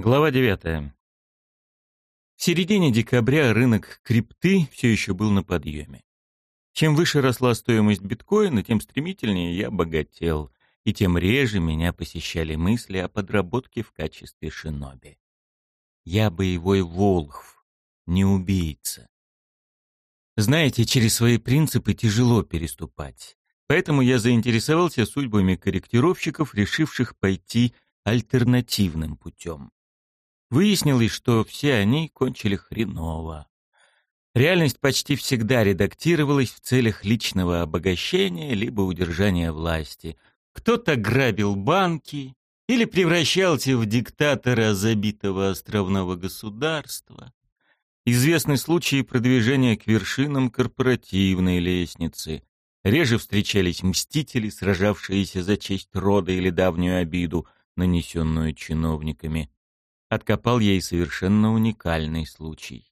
Глава 9. В середине декабря рынок крипты все еще был на подъеме. Чем выше росла стоимость биткоина, тем стремительнее я богател, и тем реже меня посещали мысли о подработке в качестве шиноби. Я боевой волхв, не убийца. Знаете, через свои принципы тяжело переступать. Поэтому я заинтересовался судьбами корректировщиков, решивших пойти альтернативным путем. Выяснилось, что все они кончили хреново. Реальность почти всегда редактировалась в целях личного обогащения либо удержания власти. Кто-то грабил банки или превращался в диктатора забитого островного государства. Известны случаи продвижения к вершинам корпоративной лестницы. Реже встречались мстители, сражавшиеся за честь рода или давнюю обиду, нанесенную чиновниками откопал ей совершенно уникальный случай.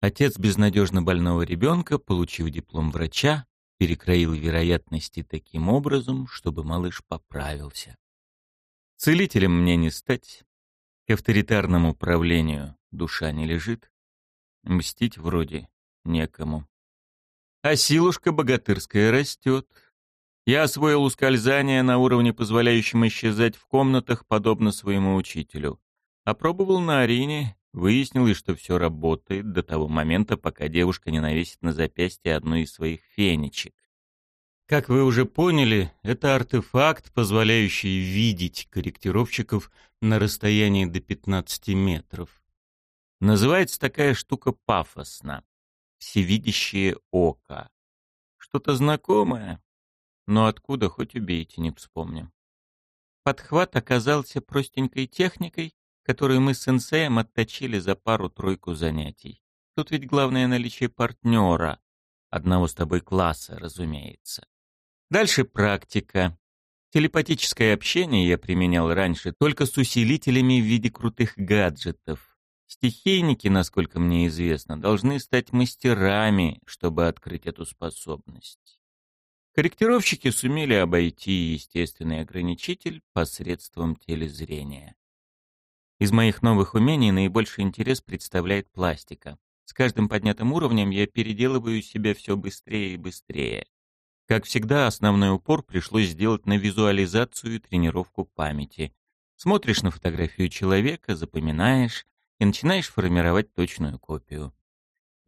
Отец безнадежно больного ребенка, получив диплом врача, перекроил вероятности таким образом, чтобы малыш поправился. Целителем мне не стать. К авторитарному правлению душа не лежит. Мстить вроде некому. А силушка богатырская растет. Я освоил ускользание на уровне, позволяющем исчезать в комнатах, подобно своему учителю. Опробовал на арене, выяснилось, что все работает до того момента, пока девушка не навесит на запястье одну из своих фенечек. Как вы уже поняли, это артефакт, позволяющий видеть корректировщиков на расстоянии до 15 метров. Называется такая штука пафосно. Всевидящее око. Что-то знакомое, но откуда хоть убейте, не вспомним. Подхват оказался простенькой техникой, которую мы с сенсеем отточили за пару-тройку занятий. Тут ведь главное наличие партнера, одного с тобой класса, разумеется. Дальше практика. Телепатическое общение я применял раньше только с усилителями в виде крутых гаджетов. Стихийники, насколько мне известно, должны стать мастерами, чтобы открыть эту способность. Корректировщики сумели обойти естественный ограничитель посредством телезрения. Из моих новых умений наибольший интерес представляет пластика. С каждым поднятым уровнем я переделываю себя все быстрее и быстрее. Как всегда, основной упор пришлось сделать на визуализацию и тренировку памяти. Смотришь на фотографию человека, запоминаешь и начинаешь формировать точную копию.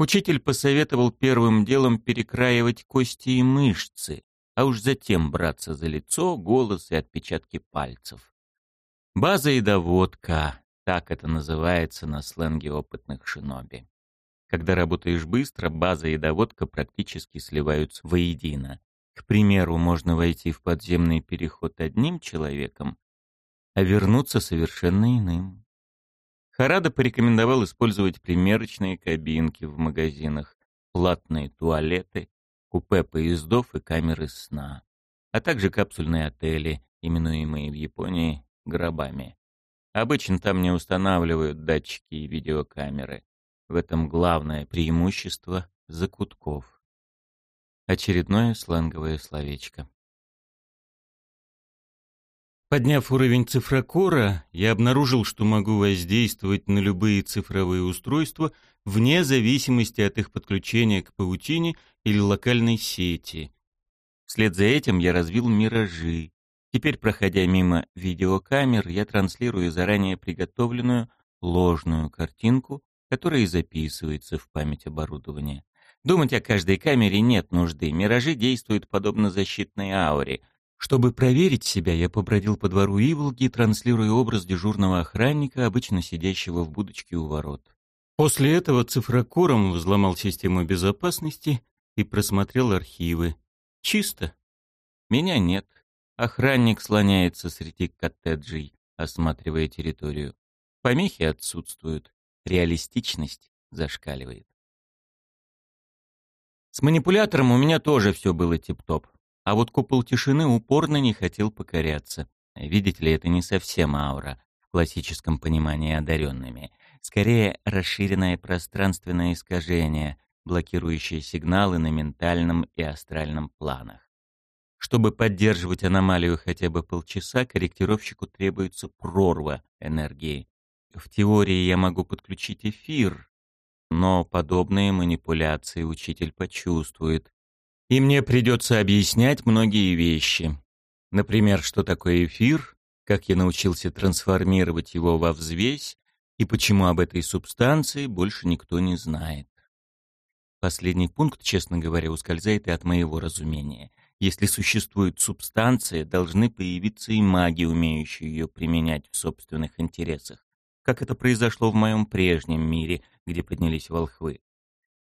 Учитель посоветовал первым делом перекраивать кости и мышцы, а уж затем браться за лицо, голос и отпечатки пальцев. База и доводка, так это называется на сленге опытных шиноби. Когда работаешь быстро, база и доводка практически сливаются воедино. К примеру, можно войти в подземный переход одним человеком, а вернуться совершенно иным. Харада порекомендовал использовать примерочные кабинки в магазинах, платные туалеты, купе поездов и камеры сна, а также капсульные отели, именуемые в Японии гробами. Обычно там не устанавливают датчики и видеокамеры. В этом главное преимущество закутков. Очередное сленговое словечко. Подняв уровень цифрокора, я обнаружил, что могу воздействовать на любые цифровые устройства вне зависимости от их подключения к паутине или локальной сети. Вслед за этим я развил миражи, Теперь, проходя мимо видеокамер, я транслирую заранее приготовленную ложную картинку, которая и записывается в память оборудования. Думать о каждой камере нет нужды. Миражи действуют подобно защитной ауре. Чтобы проверить себя, я побродил по двору Иволги, транслируя образ дежурного охранника, обычно сидящего в будочке у ворот. После этого цифрокором взломал систему безопасности и просмотрел архивы. Чисто. Меня нет. Охранник слоняется среди коттеджей, осматривая территорию. Помехи отсутствуют, реалистичность зашкаливает. С манипулятором у меня тоже все было тип-топ. А вот купол тишины упорно не хотел покоряться. Видите ли, это не совсем аура, в классическом понимании одаренными. Скорее, расширенное пространственное искажение, блокирующее сигналы на ментальном и астральном планах. Чтобы поддерживать аномалию хотя бы полчаса, корректировщику требуется прорва энергии. в теории я могу подключить эфир, но подобные манипуляции учитель почувствует. И мне придется объяснять многие вещи. Например, что такое эфир, как я научился трансформировать его во взвесь, и почему об этой субстанции больше никто не знает. Последний пункт, честно говоря, ускользает и от моего разумения. Если существует субстанция, должны появиться и маги, умеющие ее применять в собственных интересах, как это произошло в моем прежнем мире, где поднялись волхвы.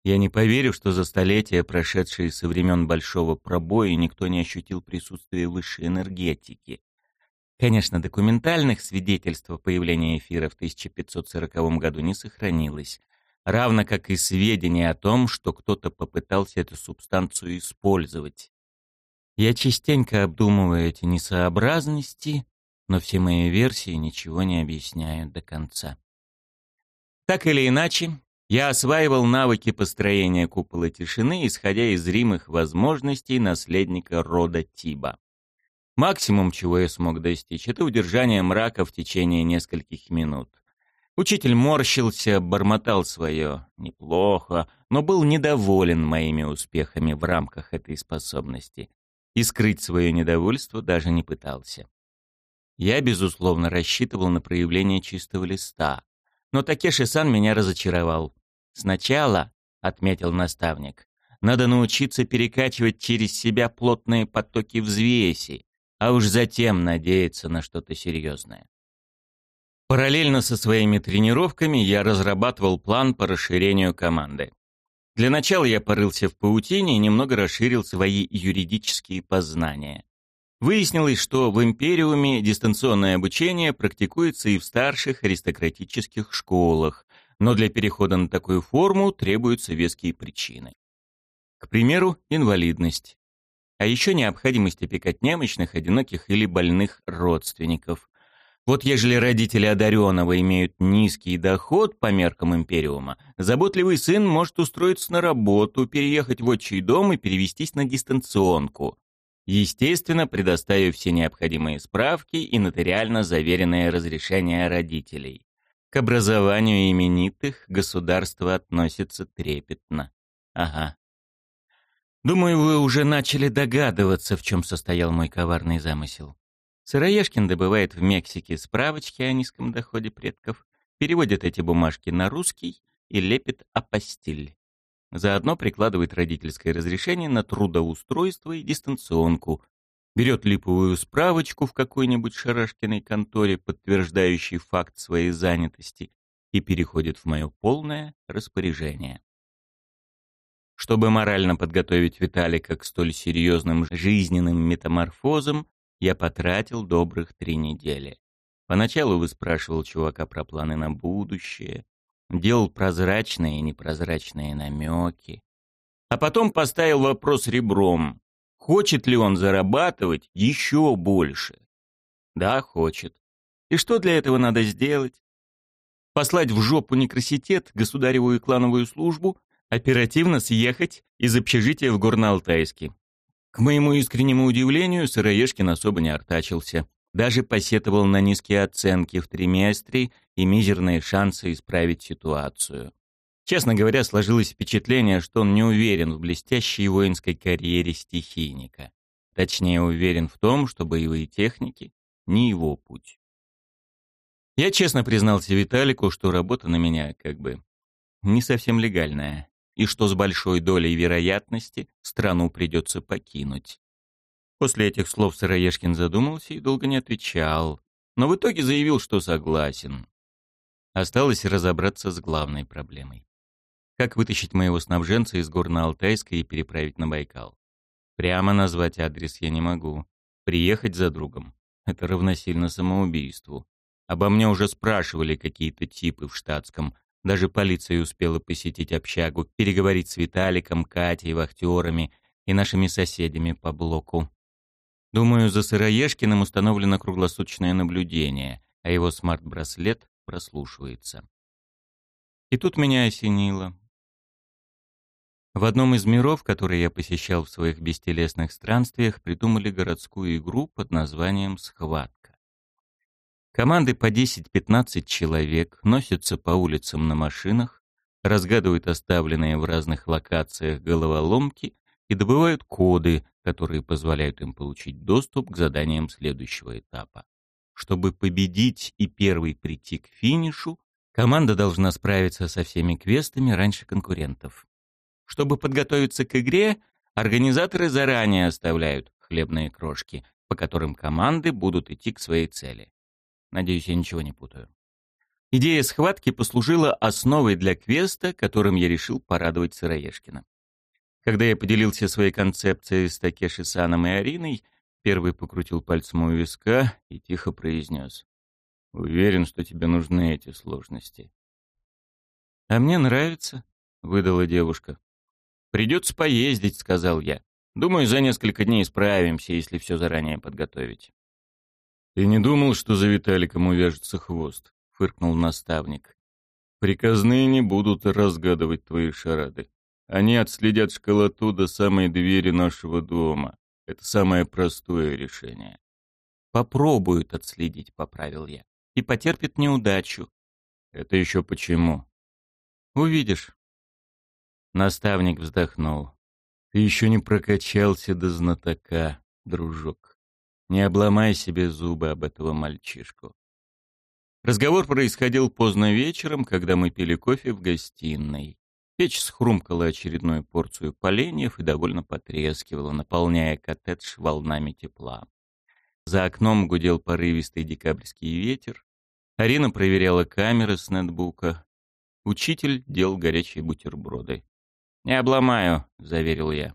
Я не поверю, что за столетия, прошедшие со времен Большого Пробоя, никто не ощутил присутствие высшей энергетики. Конечно, документальных свидетельств о появлении эфира в 1540 году не сохранилось, равно как и сведения о том, что кто-то попытался эту субстанцию использовать. Я частенько обдумываю эти несообразности, но все мои версии ничего не объясняют до конца. Так или иначе, я осваивал навыки построения купола тишины, исходя из зримых возможностей наследника рода Тиба. Максимум, чего я смог достичь, это удержание мрака в течение нескольких минут. Учитель морщился, бормотал свое неплохо, но был недоволен моими успехами в рамках этой способности и скрыть свое недовольство даже не пытался. Я, безусловно, рассчитывал на проявление чистого листа, но Такеши-сан меня разочаровал. Сначала, — отметил наставник, — надо научиться перекачивать через себя плотные потоки взвеси, а уж затем надеяться на что-то серьезное. Параллельно со своими тренировками я разрабатывал план по расширению команды. Для начала я порылся в паутине и немного расширил свои юридические познания. Выяснилось, что в Империуме дистанционное обучение практикуется и в старших аристократических школах, но для перехода на такую форму требуются веские причины. К примеру, инвалидность. А еще необходимость опекать немощных, одиноких или больных родственников. Вот ежели родители одаренного имеют низкий доход по меркам Империума, заботливый сын может устроиться на работу, переехать в отчий дом и перевестись на дистанционку. Естественно, предоставив все необходимые справки и нотариально заверенное разрешение родителей. К образованию именитых государство относится трепетно. Ага. Думаю, вы уже начали догадываться, в чем состоял мой коварный замысел. Сыроежкин добывает в Мексике справочки о низком доходе предков, переводит эти бумажки на русский и лепит апостиль. Заодно прикладывает родительское разрешение на трудоустройство и дистанционку, берет липовую справочку в какой-нибудь шарашкиной конторе, подтверждающий факт своей занятости, и переходит в мое полное распоряжение. Чтобы морально подготовить Виталика к столь серьезным жизненным метаморфозам, я потратил добрых три недели. Поначалу выспрашивал чувака про планы на будущее, делал прозрачные и непрозрачные намеки, а потом поставил вопрос ребром, Хочет ли он зарабатывать еще больше? Да, хочет. И что для этого надо сделать? Послать в жопу некраситет, государевую и клановую службу, оперативно съехать из общежития в Горно-Алтайске. К моему искреннему удивлению, Сыроежкин особо не артачился. Даже посетовал на низкие оценки в триместре и мизерные шансы исправить ситуацию. Честно говоря, сложилось впечатление, что он не уверен в блестящей воинской карьере стихийника. Точнее, уверен в том, что боевые техники — не его путь. Я честно признался Виталику, что работа на меня как бы не совсем легальная, и что с большой долей вероятности страну придется покинуть. После этих слов Сыроежкин задумался и долго не отвечал, но в итоге заявил, что согласен. Осталось разобраться с главной проблемой. Как вытащить моего снабженца из Горно-Алтайска и переправить на Байкал? Прямо назвать адрес я не могу. Приехать за другом — это равносильно самоубийству. Обо мне уже спрашивали какие-то типы в штатском. Даже полиция успела посетить общагу, переговорить с Виталиком, Катей, вахтерами и нашими соседями по блоку. Думаю, за Сыроежкиным установлено круглосуточное наблюдение, а его смарт-браслет прослушивается. И тут меня осенило. В одном из миров, которые я посещал в своих бестелесных странствиях, придумали городскую игру под названием «Схватка». Команды по 10-15 человек носятся по улицам на машинах, разгадывают оставленные в разных локациях головоломки и добывают коды, которые позволяют им получить доступ к заданиям следующего этапа. Чтобы победить и первый прийти к финишу, команда должна справиться со всеми квестами раньше конкурентов. Чтобы подготовиться к игре, организаторы заранее оставляют хлебные крошки, по которым команды будут идти к своей цели. Надеюсь, я ничего не путаю. Идея схватки послужила основой для квеста, которым я решил порадовать Сыроежкина. Когда я поделился своей концепцией с Такеши Саном и Ариной, первый покрутил пальцем у виска и тихо произнес. «Уверен, что тебе нужны эти сложности». «А мне нравится», — выдала девушка. «Придется поездить», — сказал я. «Думаю, за несколько дней справимся, если все заранее подготовить». «Ты не думал, что за Виталиком увяжется хвост?» — фыркнул наставник. «Приказные не будут разгадывать твои шарады. Они отследят школоту до самой двери нашего дома. Это самое простое решение». «Попробуют отследить», — поправил я. «И потерпит неудачу». «Это еще почему?» «Увидишь». Наставник вздохнул. «Ты еще не прокачался до знатока, дружок. Не обломай себе зубы об этого мальчишку». Разговор происходил поздно вечером, когда мы пили кофе в гостиной. Печь схрумкала очередную порцию поленьев и довольно потрескивала, наполняя коттедж волнами тепла. За окном гудел порывистый декабрьский ветер. Арина проверяла камеры с нетбука. Учитель делал горячие бутерброды. «Не обломаю», — заверил я.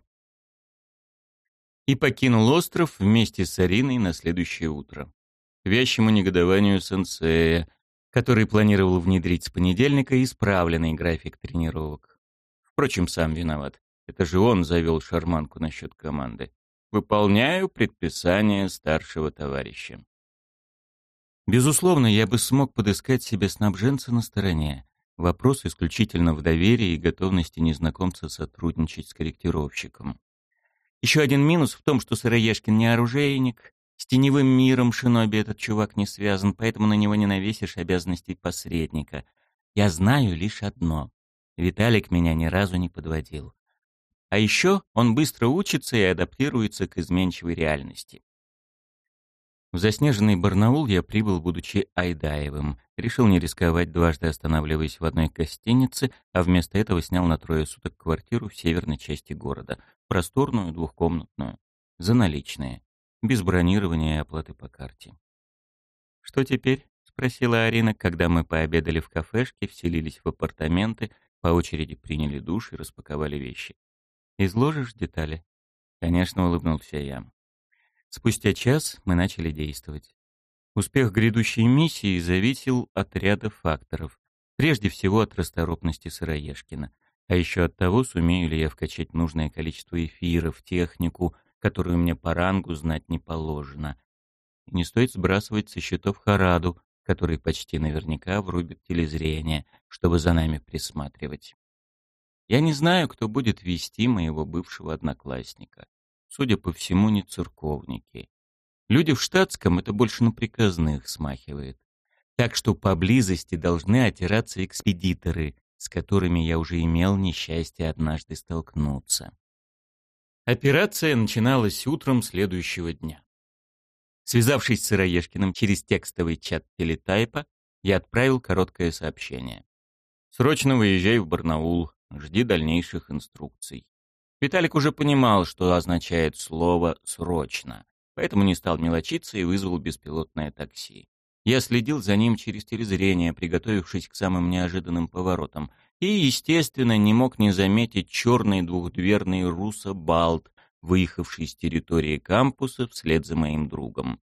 И покинул остров вместе с Ариной на следующее утро. К вящему негодованию сенсея, который планировал внедрить с понедельника исправленный график тренировок. Впрочем, сам виноват. Это же он завел шарманку насчет команды. Выполняю предписание старшего товарища. Безусловно, я бы смог подыскать себе снабженца на стороне. Вопрос исключительно в доверии и готовности незнакомца сотрудничать с корректировщиком. Еще один минус в том, что Сыроежкин не оружейник, с теневым миром Шиноби этот чувак не связан, поэтому на него не навесишь обязанностей посредника. Я знаю лишь одно. Виталик меня ни разу не подводил. А еще он быстро учится и адаптируется к изменчивой реальности. В заснеженный Барнаул я прибыл, будучи Айдаевым. Решил не рисковать, дважды останавливаясь в одной гостинице, а вместо этого снял на трое суток квартиру в северной части города. Просторную, двухкомнатную. За наличные. Без бронирования и оплаты по карте. «Что теперь?» — спросила Арина, когда мы пообедали в кафешке, вселились в апартаменты, по очереди приняли душ и распаковали вещи. «Изложишь детали?» Конечно, улыбнулся я. Спустя час мы начали действовать. Успех грядущей миссии зависел от ряда факторов. Прежде всего от расторопности Сыроежкина. А еще от того, сумею ли я вкачать нужное количество эфира в технику, которую мне по рангу знать не положено. И не стоит сбрасывать со счетов Хараду, который почти наверняка врубит телезрение, чтобы за нами присматривать. Я не знаю, кто будет вести моего бывшего одноклассника. Судя по всему, не церковники. Люди в штатском — это больше на приказных смахивает. Так что поблизости должны отираться экспедиторы, с которыми я уже имел несчастье однажды столкнуться. Операция начиналась утром следующего дня. Связавшись с Сыроежкиным через текстовый чат телетайпа, я отправил короткое сообщение. «Срочно выезжай в Барнаул, жди дальнейших инструкций». Виталик уже понимал, что означает слово «срочно», поэтому не стал мелочиться и вызвал беспилотное такси. Я следил за ним через телезрение, приготовившись к самым неожиданным поворотам, и, естественно, не мог не заметить черный двухдверный руссо-балт, выехавший с территории кампуса вслед за моим другом.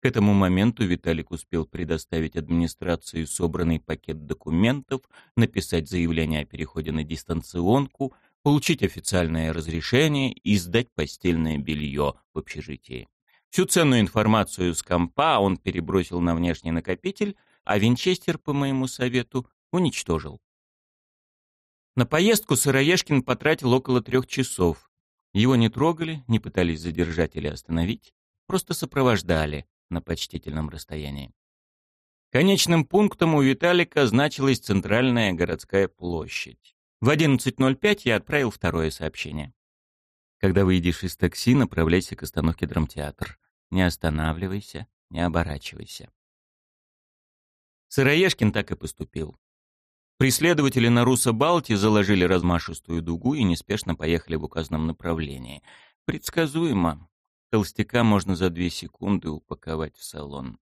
К этому моменту Виталик успел предоставить администрации собранный пакет документов, написать заявление о переходе на дистанционку, получить официальное разрешение и сдать постельное белье в общежитии. Всю ценную информацию с компа он перебросил на внешний накопитель, а Винчестер, по моему совету, уничтожил. На поездку Сыроежкин потратил около трех часов, его не трогали, не пытались задержать или остановить, просто сопровождали на почтительном расстоянии. Конечным пунктом у Виталика значилась центральная городская площадь. В 11.05 я отправил второе сообщение. Когда выйдешь из такси, направляйся к остановке драмтеатр. Не останавливайся, не оборачивайся. Сыроежкин так и поступил. Преследователи на Руссо-Балти заложили размашистую дугу и неспешно поехали в указанном направлении. Предсказуемо. Толстяка можно за две секунды упаковать в салон.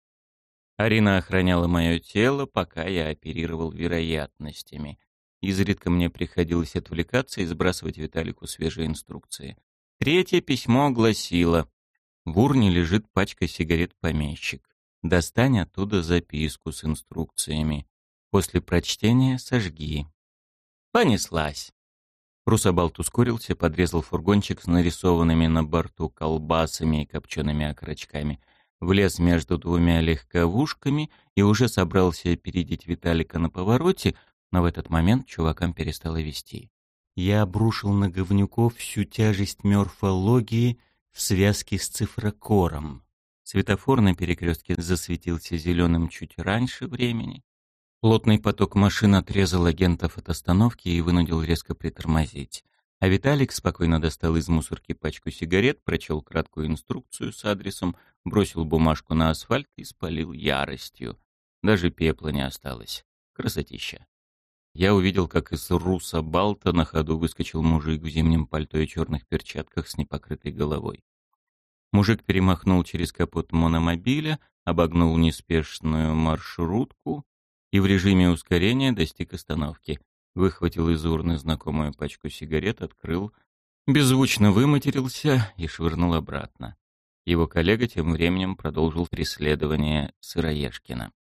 Арина охраняла мое тело, пока я оперировал вероятностями. Изредка мне приходилось отвлекаться и сбрасывать Виталику свежие инструкции. Третье письмо гласило «В урне лежит пачка сигарет помещик. Достань оттуда записку с инструкциями. После прочтения сожги». Понеслась. Русабалт ускорился, подрезал фургончик с нарисованными на борту колбасами и копчеными окорочками — влез между двумя легковушками и уже собрался опередить Виталика на повороте, но в этот момент чувакам перестало вести. Я обрушил на говнюков всю тяжесть морфологии в связке с цифрокором. Светофор на перекрестке засветился зеленым чуть раньше времени. Плотный поток машин отрезал агентов от остановки и вынудил резко притормозить. А Виталик спокойно достал из мусорки пачку сигарет, прочел краткую инструкцию с адресом, бросил бумажку на асфальт и спалил яростью. Даже пепла не осталось. Красотища. Я увидел, как из руса Балта на ходу выскочил мужик в зимнем пальто и черных перчатках с непокрытой головой. Мужик перемахнул через капот мономобиля, обогнул неспешную маршрутку и в режиме ускорения достиг остановки выхватил из урны знакомую пачку сигарет, открыл, беззвучно выматерился и швырнул обратно. Его коллега тем временем продолжил преследование Сыроежкина.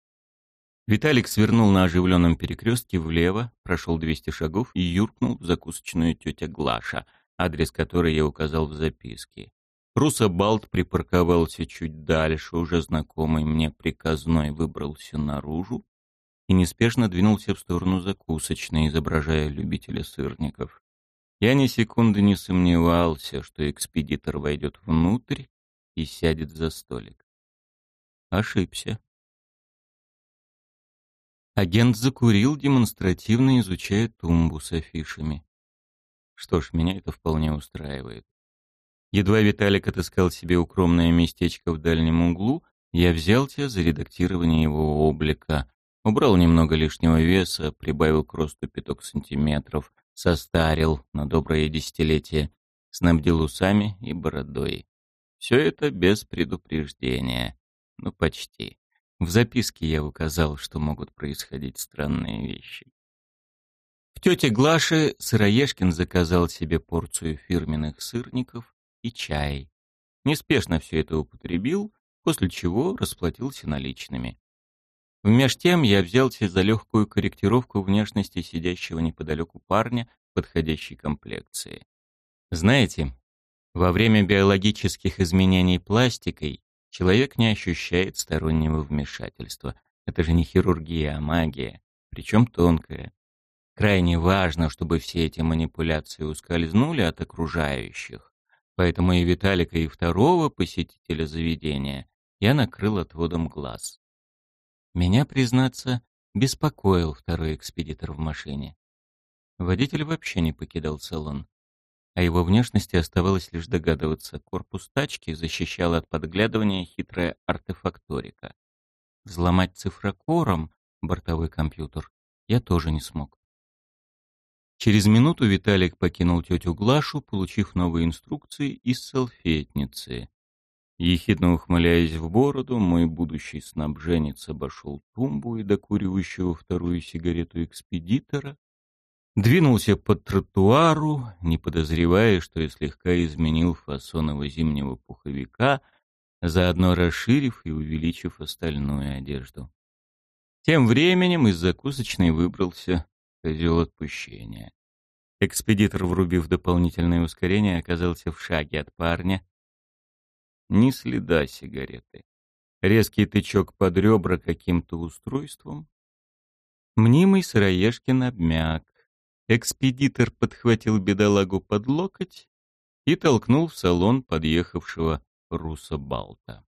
Виталик свернул на оживленном перекрестке влево, прошел 200 шагов и юркнул в закусочную тетя Глаша, адрес которой я указал в записке. Руса Балт припарковался чуть дальше, уже знакомый мне приказной выбрался наружу, и неспешно двинулся в сторону закусочной, изображая любителя сырников. Я ни секунды не сомневался, что экспедитор войдет внутрь и сядет за столик. Ошибся. Агент закурил, демонстративно изучая тумбу с афишами. Что ж, меня это вполне устраивает. Едва Виталик отыскал себе укромное местечко в дальнем углу, я взялся за редактирование его облика, Убрал немного лишнего веса, прибавил к росту пяток сантиметров, состарил на доброе десятилетие, снабдил усами и бородой. Все это без предупреждения. Ну, почти. В записке я указал, что могут происходить странные вещи. В тете Глаше Сыроежкин заказал себе порцию фирменных сырников и чай. Неспешно все это употребил, после чего расплатился наличными. Вмеж тем я взялся за легкую корректировку внешности сидящего неподалеку парня подходящей комплекции. Знаете, во время биологических изменений пластикой человек не ощущает стороннего вмешательства. Это же не хирургия, а магия, причем тонкая. Крайне важно, чтобы все эти манипуляции ускользнули от окружающих. Поэтому и Виталика, и второго посетителя заведения я накрыл отводом глаз. Меня, признаться, беспокоил второй экспедитор в машине. Водитель вообще не покидал салон. О его внешности оставалось лишь догадываться. Корпус тачки защищал от подглядывания хитрая артефакторика. Взломать цифрокором бортовой компьютер я тоже не смог. Через минуту Виталик покинул тетю Глашу, получив новые инструкции из салфетницы. Ехидно ухмыляясь в бороду, мой будущий снабженец обошел тумбу и докуривающего вторую сигарету экспедитора, двинулся по тротуару, не подозревая, что я слегка изменил фасон его зимнего пуховика, заодно расширив и увеличив остальную одежду. Тем временем из закусочной выбрался козел отпущения. Экспедитор, врубив дополнительное ускорение, оказался в шаге от парня, ни следа сигареты. Резкий тычок под ребра каким-то устройством. Мнимый Сыроежкин обмяк. Экспедитор подхватил бедолагу под локоть и толкнул в салон подъехавшего Руса Балта.